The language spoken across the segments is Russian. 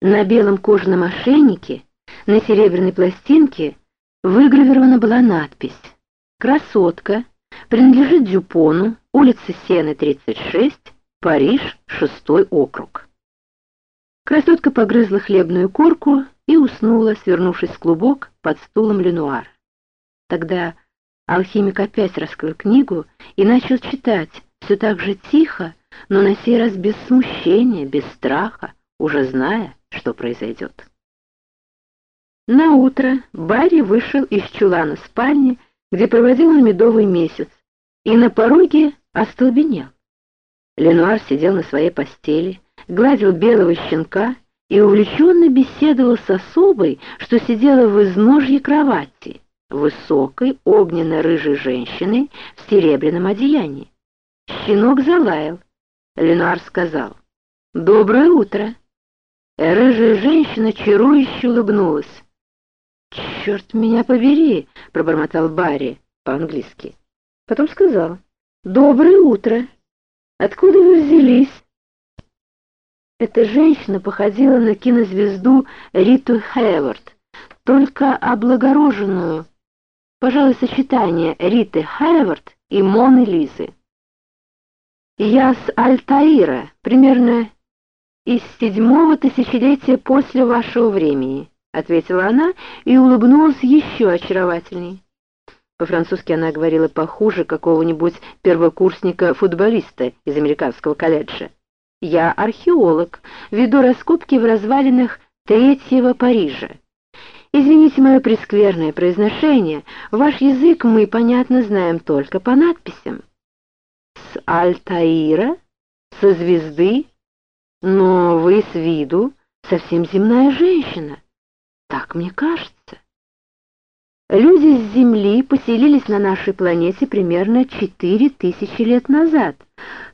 На белом кожаном ошейнике, на серебряной пластинке выгравирована была надпись «Красотка, принадлежит Дюпону, улица Сены, 36, Париж, 6 округ». Красотка погрызла хлебную корку и уснула, свернувшись в клубок под стулом Ленуара. Тогда алхимик опять раскрыл книгу и начал читать, все так же тихо, но на сей раз без смущения, без страха, уже зная, что произойдет. На утро Барри вышел из чулана спальни, где проводил он медовый месяц, и на пороге остолбенел. Ленуар сидел на своей постели, гладил белого щенка и увлеченно беседовал с особой, что сидела в изножье кровати, высокой огненно-рыжей женщиной в серебряном одеянии. Щенок залаял. Ленуар сказал «Доброе утро». Рыжая женщина чарующе улыбнулась. «Черт меня побери!» — пробормотал Барри по-английски. Потом сказал «Доброе утро! Откуда вы взялись?» Эта женщина походила на кинозвезду Риту Хейвард, только облагороженную, пожалуй, сочетание Риты Хейвард и Моны Лизы. «Я с Альтаира, примерно из седьмого тысячелетия после вашего времени», — ответила она и улыбнулась еще очаровательней. По-французски она говорила похуже какого-нибудь первокурсника-футболиста из американского колледжа. «Я археолог, веду раскопки в развалинах Третьего Парижа. Извините мое прескверное произношение, ваш язык мы, понятно, знаем только по надписям». «С Альтаира? Со звезды?» Но вы с виду совсем земная женщина. Так мне кажется. Люди с Земли поселились на нашей планете примерно четыре тысячи лет назад,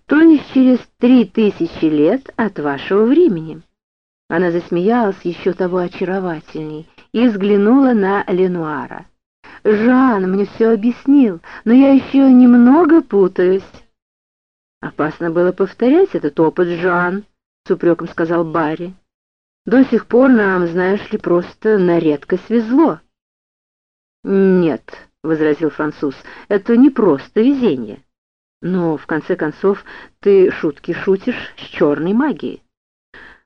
то есть через три тысячи лет от вашего времени. Она засмеялась еще того очаровательней и взглянула на Ленуара. «Жан мне все объяснил, но я еще немного путаюсь». Опасно было повторять этот опыт, Жан. — с упреком сказал Барри. «До сих пор нам, знаешь ли, просто на редкость везло». «Нет», — возразил француз, — «это не просто везение. Но, в конце концов, ты шутки шутишь с черной магией.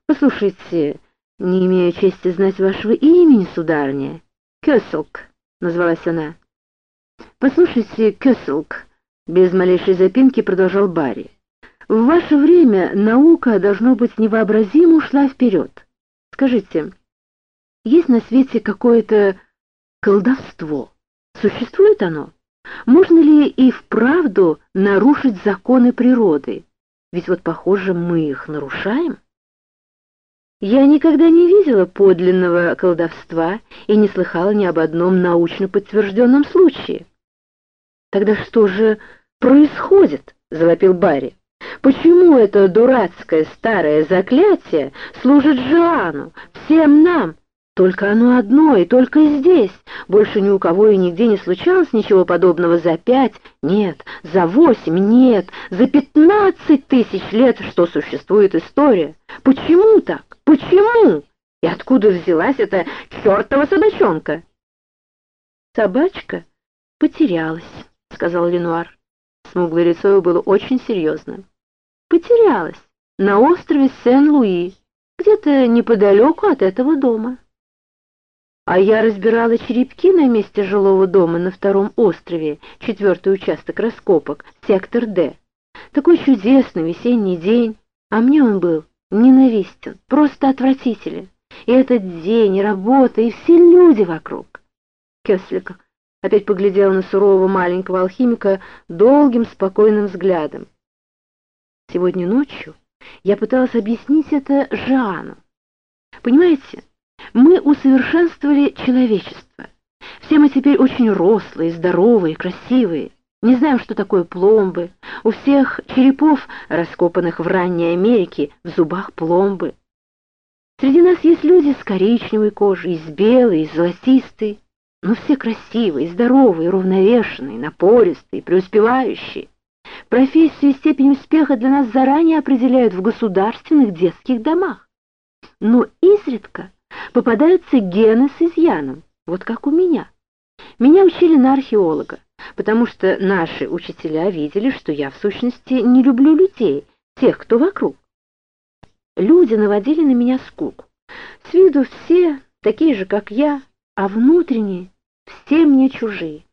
Послушайте, не имею чести знать вашего имени, сударыня. Кёселк, назвалась она. Послушайте, Кёселк, без малейшей запинки продолжал Барри. В ваше время наука, должно быть, невообразимо ушла вперед. Скажите, есть на свете какое-то колдовство? Существует оно? Можно ли и вправду нарушить законы природы? Ведь вот, похоже, мы их нарушаем. Я никогда не видела подлинного колдовства и не слыхала ни об одном научно подтвержденном случае. Тогда что же происходит? — завопил Барри. Почему это дурацкое старое заклятие служит Жану, всем нам? Только оно одно и только здесь. Больше ни у кого и нигде не случалось ничего подобного за пять, нет, за восемь, нет, за пятнадцать тысяч лет, что существует история. Почему так? Почему? И откуда взялась эта чертова собачонка? Собачка потерялась, — сказал Ленуар. Смуглое лицо его было очень серьезным потерялась на острове Сен-Луи, где-то неподалеку от этого дома. А я разбирала черепки на месте жилого дома на втором острове, четвертый участок раскопок, сектор Д. Такой чудесный весенний день, а мне он был ненавистен, просто отвратителен. И этот день, и работа, и все люди вокруг. Кеслик опять поглядел на сурового маленького алхимика долгим спокойным взглядом. Сегодня ночью я пыталась объяснить это Жану. Понимаете, мы усовершенствовали человечество. Все мы теперь очень рослые, здоровые, красивые. Не знаем, что такое пломбы. У всех черепов, раскопанных в ранней Америке, в зубах пломбы. Среди нас есть люди с коричневой кожей, с белой, с золотистой. Но все красивые, здоровые, равновешенные, напористые, преуспевающие. Профессию и степень успеха для нас заранее определяют в государственных детских домах. но изредка попадаются гены с изъяном, вот как у меня. Меня учили на археолога, потому что наши учителя видели, что я в сущности не люблю людей, тех, кто вокруг. Люди наводили на меня скуку. С виду все такие же, как я, а внутренне все мне чужие.